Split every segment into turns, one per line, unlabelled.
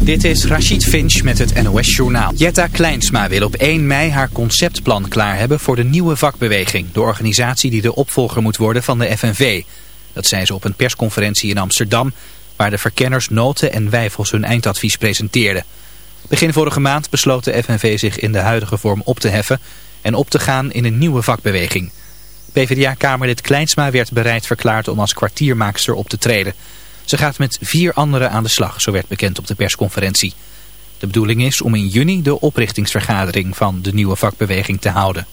Dit is Rachid Finch met het NOS Journaal. Jetta Kleinsma wil op 1 mei haar conceptplan klaar hebben voor de nieuwe vakbeweging. De organisatie die de opvolger moet worden van de FNV. Dat zei ze op een persconferentie in Amsterdam... waar de verkenners Noten en Wijfels hun eindadvies presenteerden. Begin vorige maand besloot de FNV zich in de huidige vorm op te heffen... en op te gaan in een nieuwe vakbeweging. PvdA-kamerlid Kleinsma werd bereid verklaard om als kwartiermaakster op te treden... Ze gaat met vier anderen aan de slag, zo werd bekend op de persconferentie. De bedoeling is om in juni de oprichtingsvergadering van de nieuwe vakbeweging te houden.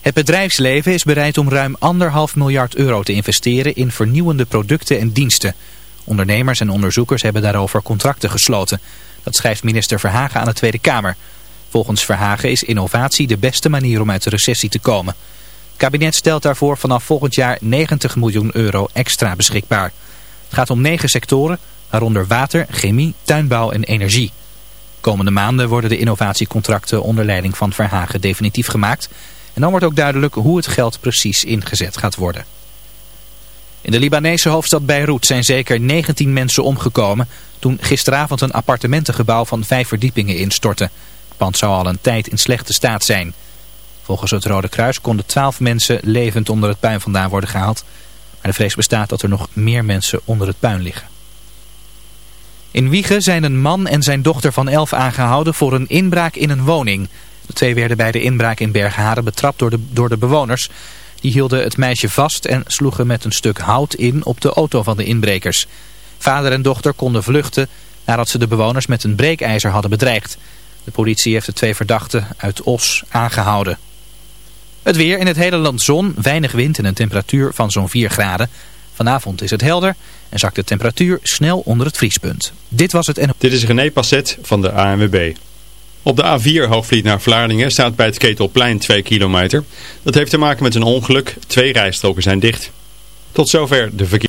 Het bedrijfsleven is bereid om ruim anderhalf miljard euro te investeren in vernieuwende producten en diensten. Ondernemers en onderzoekers hebben daarover contracten gesloten. Dat schrijft minister Verhagen aan de Tweede Kamer. Volgens Verhagen is innovatie de beste manier om uit de recessie te komen. Het kabinet stelt daarvoor vanaf volgend jaar 90 miljoen euro extra beschikbaar. Het gaat om negen sectoren, waaronder water, chemie, tuinbouw en energie. Komende maanden worden de innovatiecontracten onder leiding van Verhagen definitief gemaakt. En dan wordt ook duidelijk hoe het geld precies ingezet gaat worden. In de Libanese hoofdstad Beirut zijn zeker 19 mensen omgekomen toen gisteravond een appartementengebouw van vijf verdiepingen instortte. Het pand zou al een tijd in slechte staat zijn. Volgens het Rode Kruis konden 12 mensen levend onder het puin vandaan worden gehaald. Maar de vrees bestaat dat er nog meer mensen onder het puin liggen. In Wiegen zijn een man en zijn dochter van 11 aangehouden voor een inbraak in een woning. De twee werden bij de inbraak in Bergharen betrapt door de, door de bewoners. Die hielden het meisje vast en sloegen met een stuk hout in op de auto van de inbrekers. Vader en dochter konden vluchten nadat ze de bewoners met een breekijzer hadden bedreigd. De politie heeft de twee verdachten uit Os aangehouden. Het weer in het hele land zon, weinig wind en een temperatuur van zo'n 4 graden. Vanavond is het helder en zakt de temperatuur snel onder het vriespunt. Dit was het en...
Dit is René Passet van de ANWB. Op de A4 Hoofdvliet naar Vlaardingen staat bij het Ketelplein 2 kilometer. Dat heeft te maken met een ongeluk. Twee rijstroken zijn dicht. Tot zover de verkeer.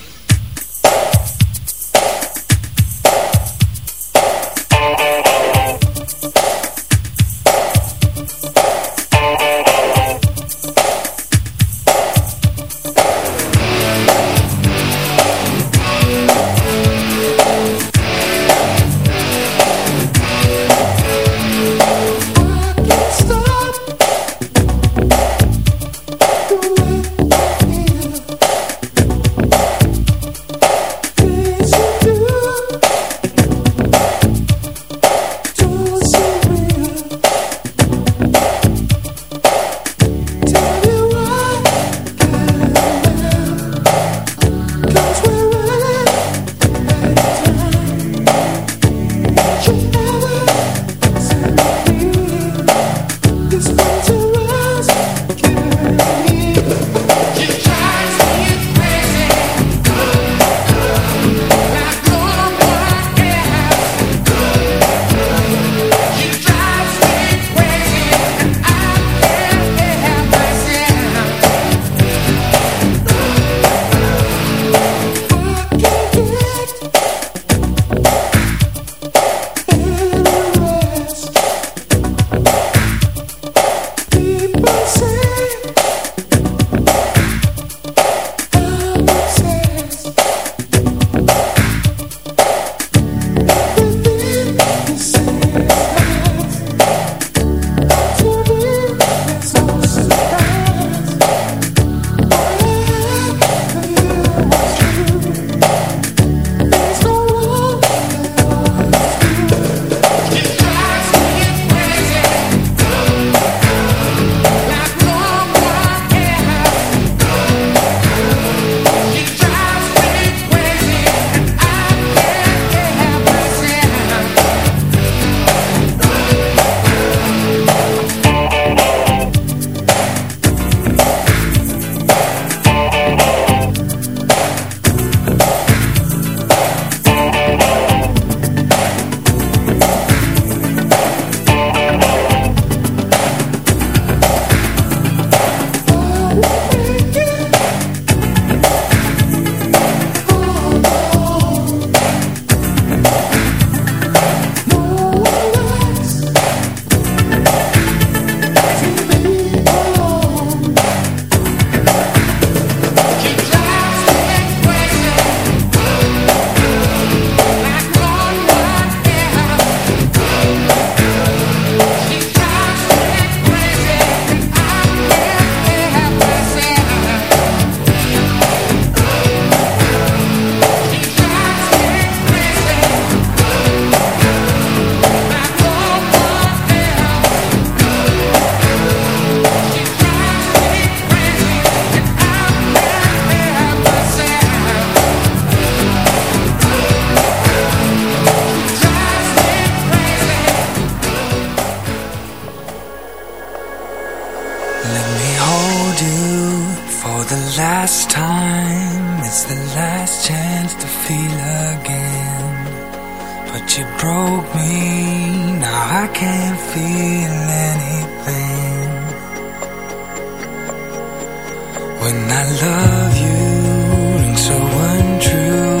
But you broke me, now I can't feel anything. When I love you, and so untrue.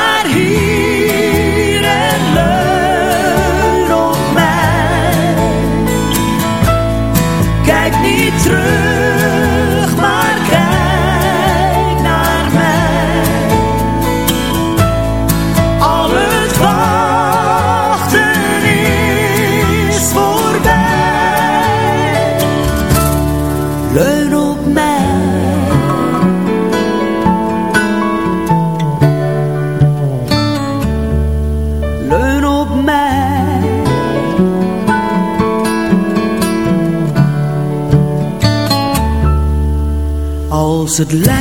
het lijkt.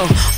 Oh.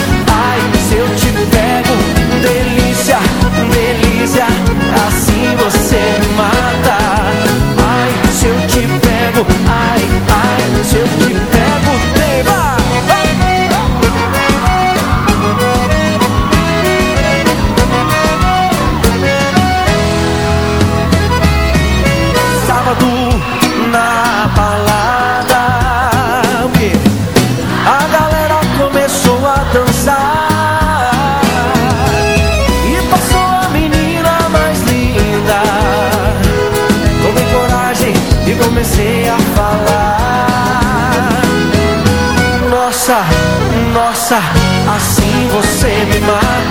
Assim você me mata.